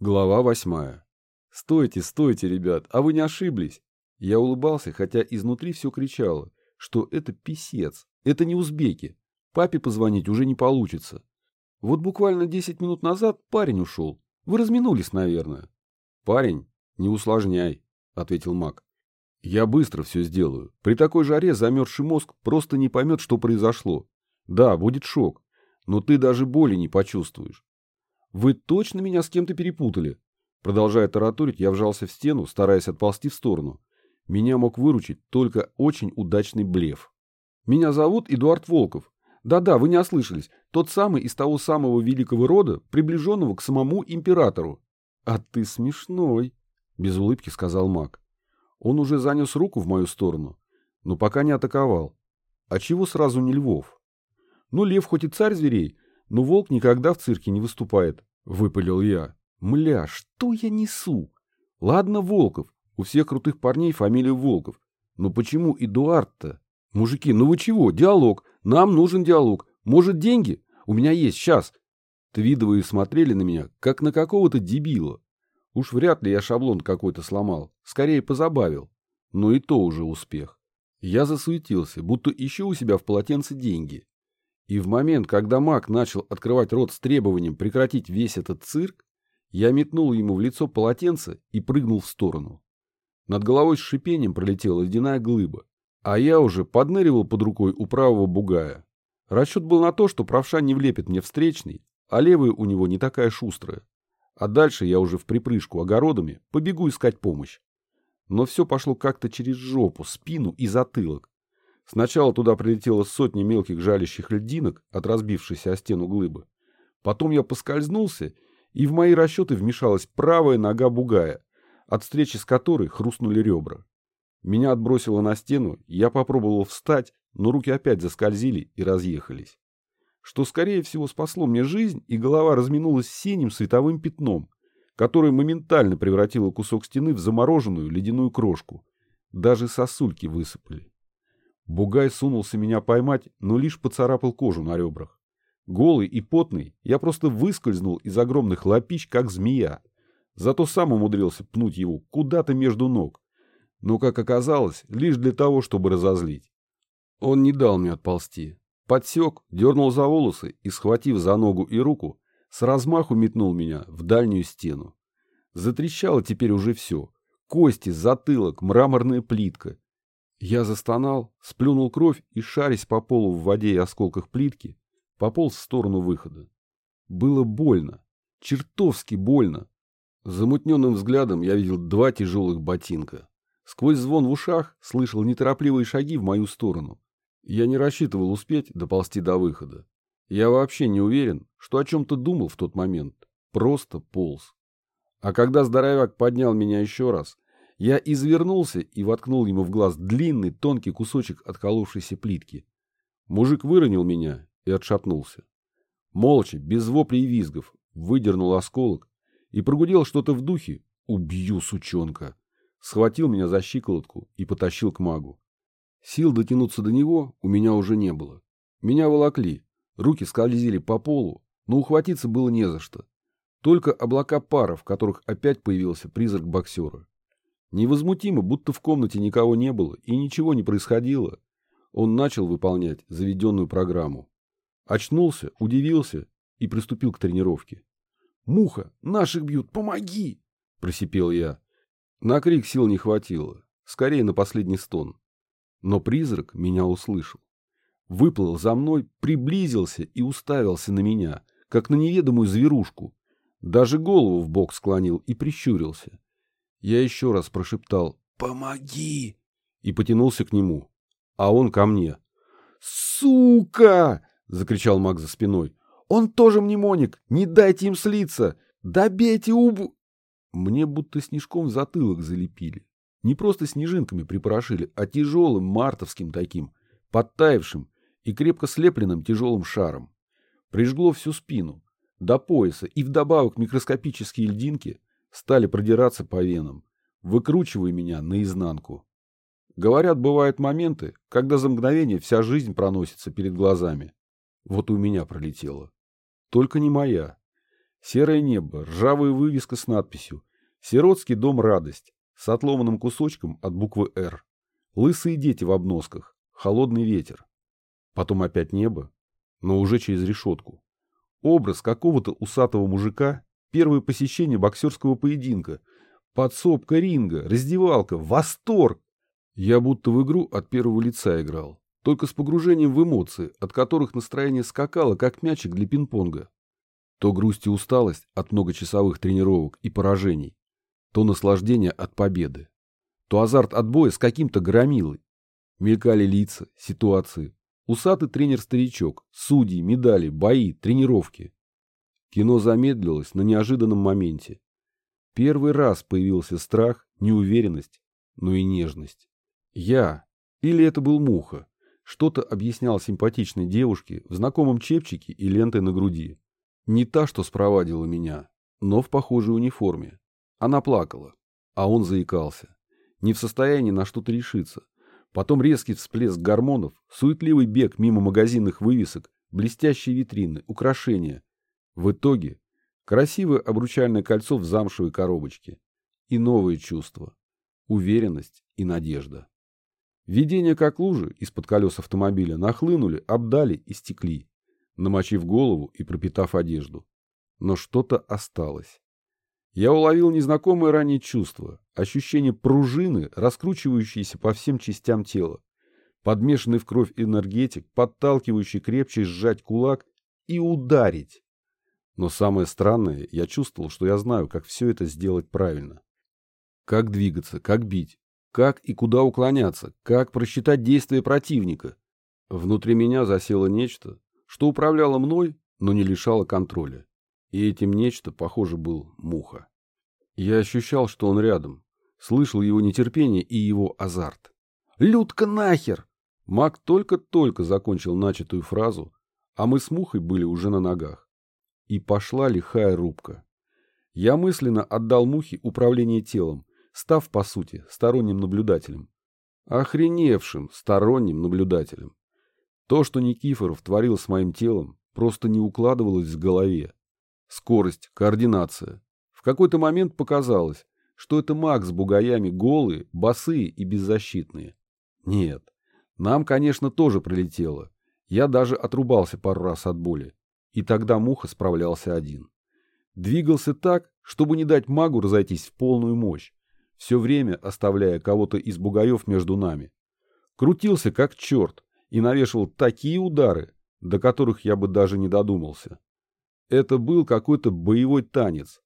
Глава восьмая. «Стойте, стойте, ребят, а вы не ошиблись?» Я улыбался, хотя изнутри все кричало, что это писец, это не узбеки. Папе позвонить уже не получится. Вот буквально десять минут назад парень ушел. Вы разминулись, наверное. Парень, не усложняй, ответил Мак. Я быстро все сделаю. При такой жаре замерзший мозг просто не поймет, что произошло. Да, будет шок, но ты даже боли не почувствуешь. Вы точно меня с кем-то перепутали? Продолжая тараторить, я вжался в стену, стараясь отползти в сторону. Меня мог выручить только очень удачный блеф. Меня зовут Эдуард Волков. Да-да, вы не ослышались. Тот самый из того самого великого рода, приближенного к самому императору. А ты смешной, без улыбки сказал маг. Он уже занес руку в мою сторону, но пока не атаковал. А чего сразу не львов? Ну, лев хоть и царь зверей, но волк никогда в цирке не выступает, выпалил я. Мля, что я несу? Ладно, Волков, у всех крутых парней фамилия Волков. Но почему Эдуард-то? Мужики, ну вы чего? Диалог. Нам нужен диалог. Может, деньги? У меня есть, сейчас. Твидовые смотрели на меня, как на какого-то дебила. Уж вряд ли я шаблон какой-то сломал. Скорее позабавил. Но и то уже успех. Я засуетился, будто ищу у себя в полотенце деньги. И в момент, когда маг начал открывать рот с требованием прекратить весь этот цирк, я метнул ему в лицо полотенце и прыгнул в сторону. Над головой с шипением пролетела ледяная глыба, а я уже подныривал под рукой у правого бугая. Расчет был на то, что правша не влепит мне встречный, а левая у него не такая шустрая. А дальше я уже в припрыжку огородами побегу искать помощь. Но все пошло как-то через жопу, спину и затылок. Сначала туда прилетело сотни мелких жалящих льдинок от разбившейся о стену глыбы. Потом я поскользнулся, и в мои расчеты вмешалась правая нога бугая, от встречи с которой хрустнули ребра. Меня отбросило на стену, я попробовал встать, но руки опять заскользили и разъехались. Что, скорее всего, спасло мне жизнь, и голова разминулась синим световым пятном, которое моментально превратило кусок стены в замороженную ледяную крошку. Даже сосульки высыпали. Бугай сунулся меня поймать, но лишь поцарапал кожу на ребрах. Голый и потный, я просто выскользнул из огромных лапищ, как змея. Зато сам умудрился пнуть его куда-то между ног. Но, как оказалось, лишь для того, чтобы разозлить. Он не дал мне отползти. Подсек, дернул за волосы и, схватив за ногу и руку, с размаху метнул меня в дальнюю стену. Затрещало теперь уже все. Кости, затылок, мраморная плитка. Я застонал, сплюнул кровь и, шарясь по полу в воде и осколках плитки, пополз в сторону выхода. Было больно, чертовски больно. Замутненным взглядом я видел два тяжелых ботинка. Сквозь звон в ушах слышал неторопливые шаги в мою сторону. Я не рассчитывал успеть доползти до выхода. Я вообще не уверен, что о чем-то думал в тот момент. Просто полз. А когда здоровяк поднял меня еще раз, я извернулся и воткнул ему в глаз длинный тонкий кусочек отколовшейся плитки. Мужик выронил меня и отшатнулся. Молча, без воплей и визгов, выдернул осколок и прогудел что-то в духе «Убью, сучонка!» Схватил меня за щиколотку и потащил к магу. Сил дотянуться до него у меня уже не было. Меня волокли, руки скользили по полу, но ухватиться было не за что. Только облака пара, в которых опять появился призрак боксера. Невозмутимо, будто в комнате никого не было и ничего не происходило, он начал выполнять заведенную программу. Очнулся, удивился и приступил к тренировке. «Муха! Наших бьют! Помоги!» – просипел я. На крик сил не хватило, скорее на последний стон. Но призрак меня услышал. Выплыл за мной, приблизился и уставился на меня, как на неведомую зверушку. Даже голову в бок склонил и прищурился. Я еще раз прошептал «Помоги!» и потянулся к нему, а он ко мне. «Сука!» — закричал маг за спиной. «Он тоже мнемоник! Не дайте им слиться! Добейте убу...» Мне будто снежком в затылок залепили. Не просто снежинками припорошили, а тяжелым мартовским таким, подтаявшим и крепко слепленным тяжелым шаром. Прижгло всю спину, до пояса, и вдобавок микроскопические льдинки стали продираться по венам, выкручивая меня наизнанку. Говорят, бывают моменты, когда за мгновение вся жизнь проносится перед глазами. Вот у меня пролетело. Только не моя. Серое небо, ржавая вывеска с надписью «Сиротский дом радость» с отломанным кусочком от буквы «Р». Лысые дети в обносках, холодный ветер. Потом опять небо, но уже через решетку. Образ какого-то усатого мужика, первое посещение боксерского поединка, подсобка ринга, раздевалка, восторг! Я будто в игру от первого лица играл, только с погружением в эмоции, от которых настроение скакало, как мячик для пинг-понга. То грусть и усталость от многочасовых тренировок и поражений, то наслаждение от победы, то азарт от боя с каким-то громилой. Мелькали лица, ситуации, усатый тренер-старичок, судьи, медали, бои, тренировки. Кино замедлилось на неожиданном моменте. Первый раз появился страх, неуверенность, но и нежность. Я, или это был Муха, что-то объяснял симпатичной девушке в знакомом чепчике и лентой на груди. Не та, что спровадила меня, но в похожей униформе. Она плакала, а он заикался. Не в состоянии на что-то решиться. Потом резкий всплеск гормонов, суетливый бег мимо магазинных вывесок, блестящие витрины, украшения. В итоге красивое обручальное кольцо в замшевой коробочке. И новые чувства. Уверенность и надежда. Видения как лужи из-под колес автомобиля нахлынули, обдали и стекли намочив голову и пропитав одежду. Но что-то осталось. Я уловил незнакомое ранее чувство, ощущение пружины, раскручивающейся по всем частям тела, подмешанный в кровь энергетик, подталкивающий крепче сжать кулак и ударить. Но самое странное, я чувствовал, что я знаю, как все это сделать правильно. Как двигаться, как бить, как и куда уклоняться, как просчитать действия противника. Внутри меня засело нечто, что управляло мной, но не лишало контроля. И этим нечто, похоже, был Муха. Я ощущал, что он рядом, слышал его нетерпение и его азарт. «Людка нахер!» Маг только-только закончил начатую фразу, а мы с Мухой были уже на ногах. И пошла лихая рубка. Я мысленно отдал Мухе управление телом, став, по сути, сторонним наблюдателем. Охреневшим сторонним наблюдателем. То, что Никифоров творил с моим телом, просто не укладывалось в голове. Скорость, координация. В какой-то момент показалось, что это маг с бугаями голые, босые и беззащитные. Нет, нам, конечно, тоже прилетело. Я даже отрубался пару раз от боли. И тогда Муха справлялся один. Двигался так, чтобы не дать магу разойтись в полную мощь, все время оставляя кого-то из бугаев между нами. Крутился как черт, и навешивал такие удары, до которых я бы даже не додумался. Это был какой-то боевой танец.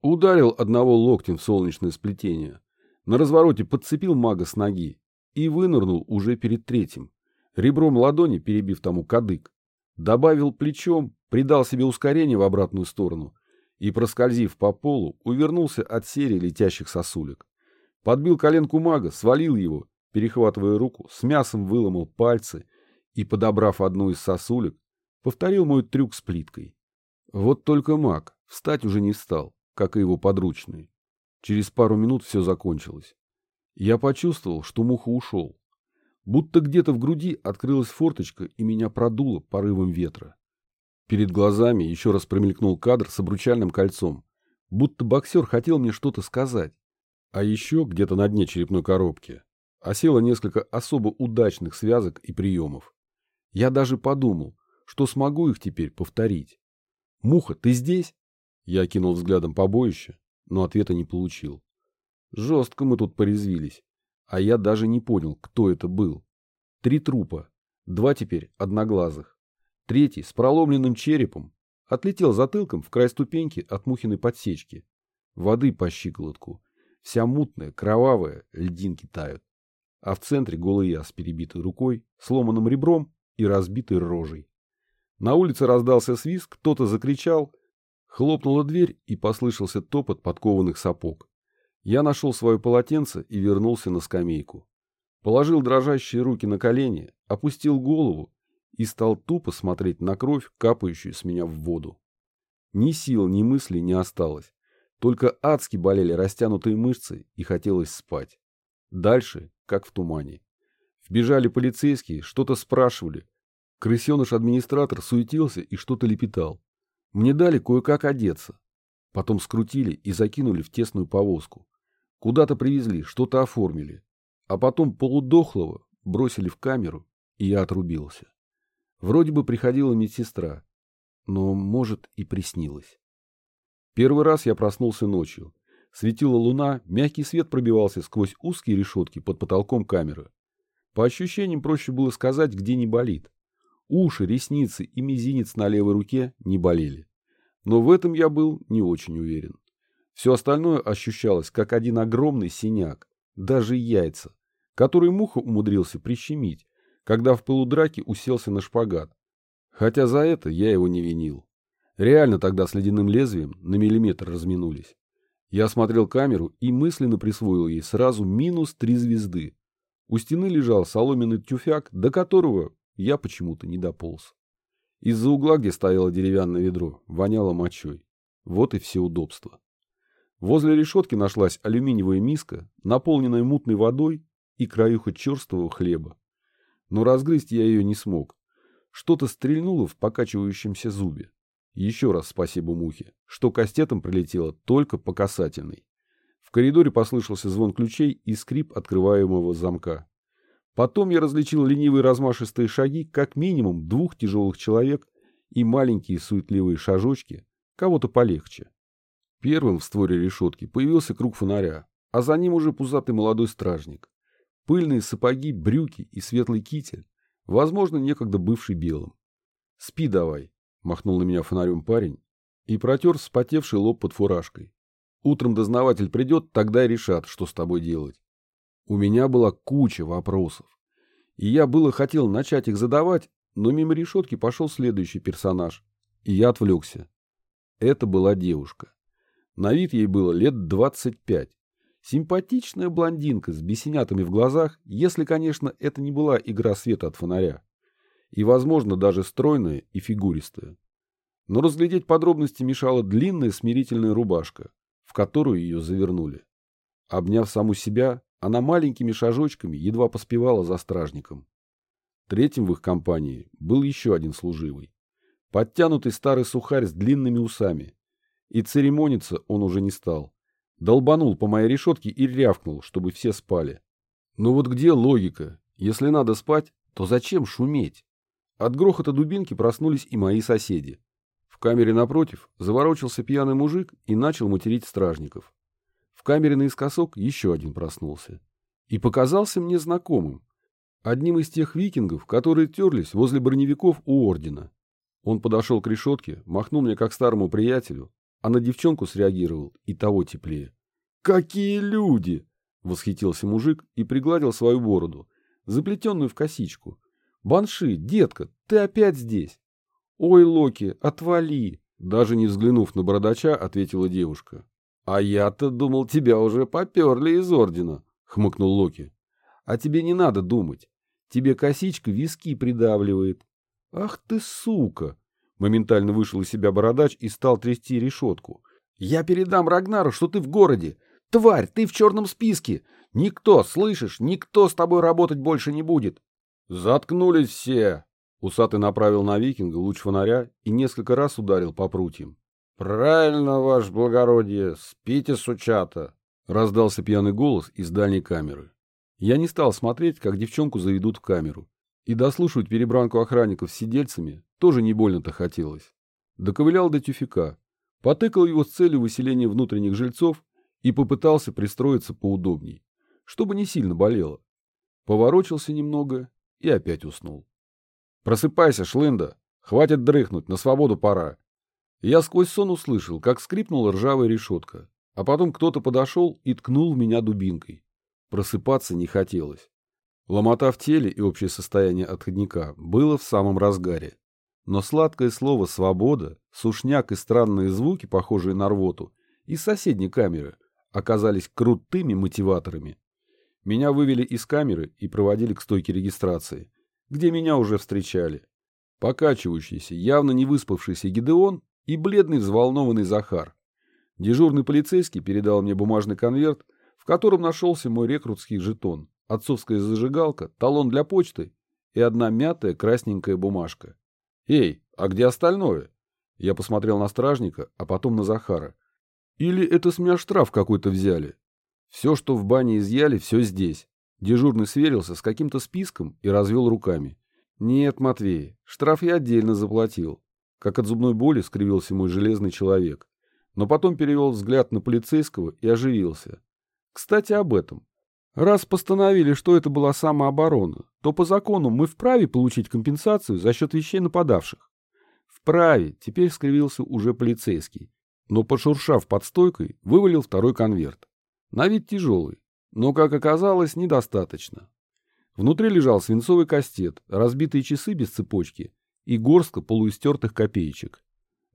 Ударил одного локтем в солнечное сплетение. На развороте подцепил мага с ноги и вынырнул уже перед третьим, ребром ладони перебив тому кадык. Добавил плечом, придал себе ускорение в обратную сторону и, проскользив по полу, увернулся от серии летящих сосулек. Подбил коленку мага, свалил его перехватывая руку, с мясом выломал пальцы и, подобрав одну из сосулек, повторил мой трюк с плиткой. Вот только маг встать уже не встал, как и его подручный. Через пару минут все закончилось. Я почувствовал, что муха ушел. Будто где-то в груди открылась форточка и меня продуло порывом ветра. Перед глазами еще раз промелькнул кадр с обручальным кольцом. Будто боксер хотел мне что-то сказать. А еще где-то на дне черепной коробки осело несколько особо удачных связок и приемов. Я даже подумал, что смогу их теперь повторить. «Муха, ты здесь?» Я кинул взглядом побоище, но ответа не получил. Жестко мы тут порезвились, а я даже не понял, кто это был. Три трупа, два теперь одноглазых. Третий с проломленным черепом отлетел затылком в край ступеньки от Мухиной подсечки. Воды по щиколотку. Вся мутная, кровавая, льдинки тают а в центре голый я с перебитой рукой, сломанным ребром и разбитой рожей. На улице раздался свист, кто-то закричал, хлопнула дверь и послышался топот подкованных сапог. Я нашел свое полотенце и вернулся на скамейку. Положил дрожащие руки на колени, опустил голову и стал тупо смотреть на кровь, капающую с меня в воду. Ни сил, ни мыслей не осталось. Только адски болели растянутые мышцы и хотелось спать. Дальше как в тумане. Вбежали полицейские, что-то спрашивали. Крысеныш-администратор суетился и что-то лепетал. Мне дали кое-как одеться. Потом скрутили и закинули в тесную повозку. Куда-то привезли, что-то оформили. А потом полудохлого бросили в камеру, и я отрубился. Вроде бы приходила медсестра, но, может, и приснилось. Первый раз я проснулся ночью. Светила луна, мягкий свет пробивался сквозь узкие решетки под потолком камеры. По ощущениям проще было сказать, где не болит. Уши, ресницы и мизинец на левой руке не болели. Но в этом я был не очень уверен. Все остальное ощущалось, как один огромный синяк, даже яйца, который муха умудрился прищемить, когда в пылу драки уселся на шпагат. Хотя за это я его не винил. Реально тогда с ледяным лезвием на миллиметр разминулись. Я осмотрел камеру и мысленно присвоил ей сразу минус три звезды. У стены лежал соломенный тюфяк, до которого я почему-то не дополз. Из-за угла, где стояло деревянное ведро, воняло мочой. Вот и все удобства. Возле решетки нашлась алюминиевая миска, наполненная мутной водой и краюха черствого хлеба. Но разгрызть я ее не смог. Что-то стрельнуло в покачивающемся зубе. Еще раз спасибо мухе, что кастетом прилетело только по касательной. В коридоре послышался звон ключей и скрип открываемого замка. Потом я различил ленивые размашистые шаги как минимум двух тяжелых человек и маленькие суетливые шажочки, кого-то полегче. Первым в створе решетки появился круг фонаря, а за ним уже пузатый молодой стражник. Пыльные сапоги, брюки и светлый китель, возможно, некогда бывший белым. «Спи давай», Махнул на меня фонарем парень и протер вспотевший лоб под фуражкой. Утром дознаватель придет, тогда и решат, что с тобой делать. У меня была куча вопросов. И я было хотел начать их задавать, но мимо решетки пошел следующий персонаж. И я отвлекся. Это была девушка. На вид ей было лет двадцать пять. Симпатичная блондинка с бесенятами в глазах, если, конечно, это не была игра света от фонаря и, возможно, даже стройная и фигуристая. Но разглядеть подробности мешала длинная смирительная рубашка, в которую ее завернули. Обняв саму себя, она маленькими шажочками едва поспевала за стражником. Третьим в их компании был еще один служивый. Подтянутый старый сухарь с длинными усами. И церемониться он уже не стал. Долбанул по моей решетке и рявкнул, чтобы все спали. Но вот где логика? Если надо спать, то зачем шуметь? От грохота дубинки проснулись и мои соседи. В камере напротив заворочился пьяный мужик и начал материть стражников. В камере наискосок еще один проснулся. И показался мне знакомым. Одним из тех викингов, которые терлись возле броневиков у ордена. Он подошел к решетке, махнул мне как старому приятелю, а на девчонку среагировал и того теплее. «Какие люди!» — восхитился мужик и пригладил свою бороду, заплетенную в косичку, «Банши, детка, ты опять здесь?» «Ой, Локи, отвали!» Даже не взглянув на бородача, ответила девушка. «А я-то думал, тебя уже поперли из ордена», — хмыкнул Локи. «А тебе не надо думать. Тебе косичка виски придавливает». «Ах ты, сука!» Моментально вышел из себя бородач и стал трясти решетку. «Я передам Рагнару, что ты в городе. Тварь, ты в черном списке. Никто, слышишь, никто с тобой работать больше не будет. «Заткнулись все!» Усатый направил на викинга луч фонаря и несколько раз ударил по прутьям. «Правильно, ваше благородие, спите, сучата!» Раздался пьяный голос из дальней камеры. Я не стал смотреть, как девчонку заведут в камеру. И дослушивать перебранку охранников с сидельцами тоже не больно-то хотелось. Доковылял до тюфика, потыкал его с целью выселения внутренних жильцов и попытался пристроиться поудобней, чтобы не сильно болело. Поворочился немного и опять уснул. «Просыпайся, шлында! Хватит дрыхнуть, на свободу пора!» Я сквозь сон услышал, как скрипнула ржавая решетка, а потом кто-то подошел и ткнул в меня дубинкой. Просыпаться не хотелось. Ломота в теле и общее состояние отходника было в самом разгаре. Но сладкое слово «свобода», сушняк и странные звуки, похожие на рвоту, из соседней камеры оказались крутыми мотиваторами. Меня вывели из камеры и проводили к стойке регистрации, где меня уже встречали. Покачивающийся, явно не выспавшийся Гидеон и бледный взволнованный Захар. Дежурный полицейский передал мне бумажный конверт, в котором нашелся мой рекрутский жетон, отцовская зажигалка, талон для почты и одна мятая красненькая бумажка. «Эй, а где остальное?» Я посмотрел на стражника, а потом на Захара. Или это с меня штраф какой-то взяли? Все, что в бане изъяли, все здесь. Дежурный сверился с каким-то списком и развел руками. Нет, Матвей, штраф я отдельно заплатил. Как от зубной боли скривился мой железный человек. Но потом перевел взгляд на полицейского и оживился. Кстати, об этом. Раз постановили, что это была самооборона, то по закону мы вправе получить компенсацию за счет вещей нападавших. Вправе, теперь скривился уже полицейский, но, пошуршав под стойкой, вывалил второй конверт. На вид тяжелый, но, как оказалось, недостаточно. Внутри лежал свинцовый кастет, разбитые часы без цепочки и горстка полуистертых копеечек.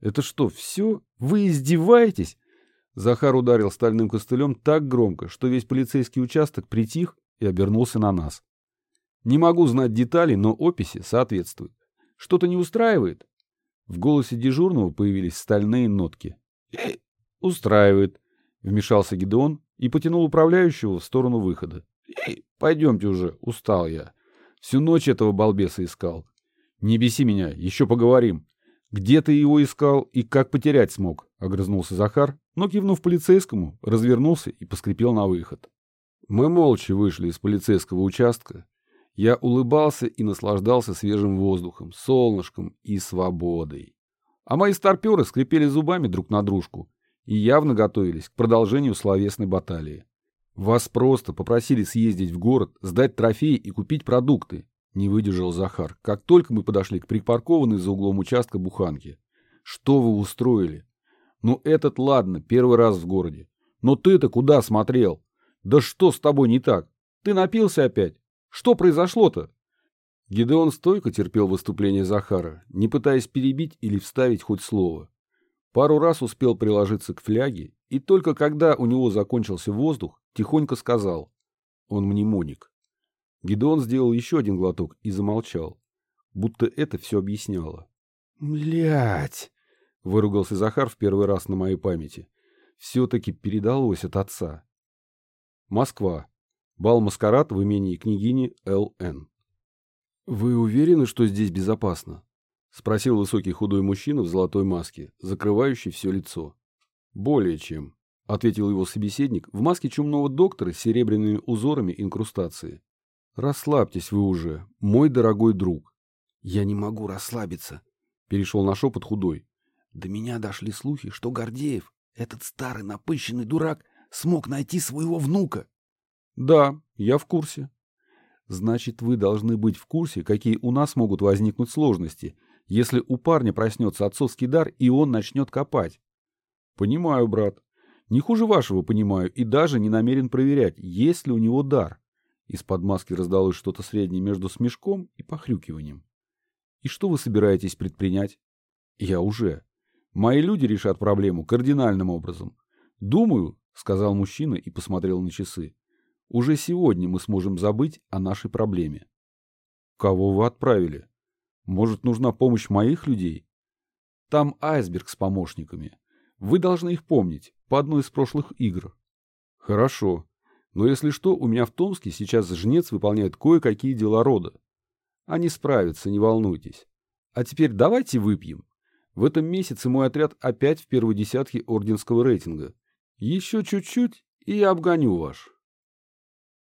«Это что, все? Вы издеваетесь?» Захар ударил стальным костылем так громко, что весь полицейский участок притих и обернулся на нас. Не могу знать деталей, но описи соответствуют. Что-то не устраивает? В голосе дежурного появились стальные нотки. «Э, «Устраивает», — вмешался Гидеон и потянул управляющего в сторону выхода. «Э, «Пойдемте уже, устал я. Всю ночь этого балбеса искал. Не беси меня, еще поговорим. Где ты его искал и как потерять смог?» — огрызнулся Захар, но, кивнув полицейскому, развернулся и поскрипел на выход. Мы молча вышли из полицейского участка. Я улыбался и наслаждался свежим воздухом, солнышком и свободой. А мои старперы скрипели зубами друг на дружку и явно готовились к продолжению словесной баталии. Вас просто попросили съездить в город, сдать трофеи и купить продукты, не выдержал Захар, как только мы подошли к припаркованной за углом участка буханке. Что вы устроили? Ну этот ладно, первый раз в городе. Но ты-то куда смотрел? Да что с тобой не так? Ты напился опять? Что произошло-то? Гидеон стойко терпел выступление Захара, не пытаясь перебить или вставить хоть слово. Пару раз успел приложиться к фляге, и только когда у него закончился воздух, тихонько сказал «Он мнемоник». Гидеон сделал еще один глоток и замолчал, будто это все объясняло. «Блядь!» Выругался Захар в первый раз на моей памяти. Все-таки передалось от отца. Москва. Бал-маскарад в имении княгини Л.Н. «Вы уверены, что здесь безопасно?» — спросил высокий худой мужчина в золотой маске, закрывающий все лицо. «Более чем», — ответил его собеседник в маске чумного доктора с серебряными узорами инкрустации. «Расслабьтесь вы уже, мой дорогой друг». «Я не могу расслабиться», — перешел на шепот худой. До меня дошли слухи, что Гордеев, этот старый напыщенный дурак, смог найти своего внука. Да, я в курсе. Значит, вы должны быть в курсе, какие у нас могут возникнуть сложности, если у парня проснется отцовский дар, и он начнет копать. Понимаю, брат. Не хуже вашего понимаю, и даже не намерен проверять, есть ли у него дар. Из-под маски раздалось что-то среднее между смешком и похрюкиванием. И что вы собираетесь предпринять? Я уже. Мои люди решат проблему кардинальным образом. Думаю, сказал мужчина и посмотрел на часы. Уже сегодня мы сможем забыть о нашей проблеме. Кого вы отправили? Может, нужна помощь моих людей? Там айсберг с помощниками. Вы должны их помнить по одной из прошлых игр. Хорошо. Но если что, у меня в Томске сейчас жнец выполняет кое-какие дела рода. Они справятся, не волнуйтесь. А теперь давайте выпьем. В этом месяце мой отряд опять в первой десятке орденского рейтинга. Еще чуть-чуть, и я обгоню ваш.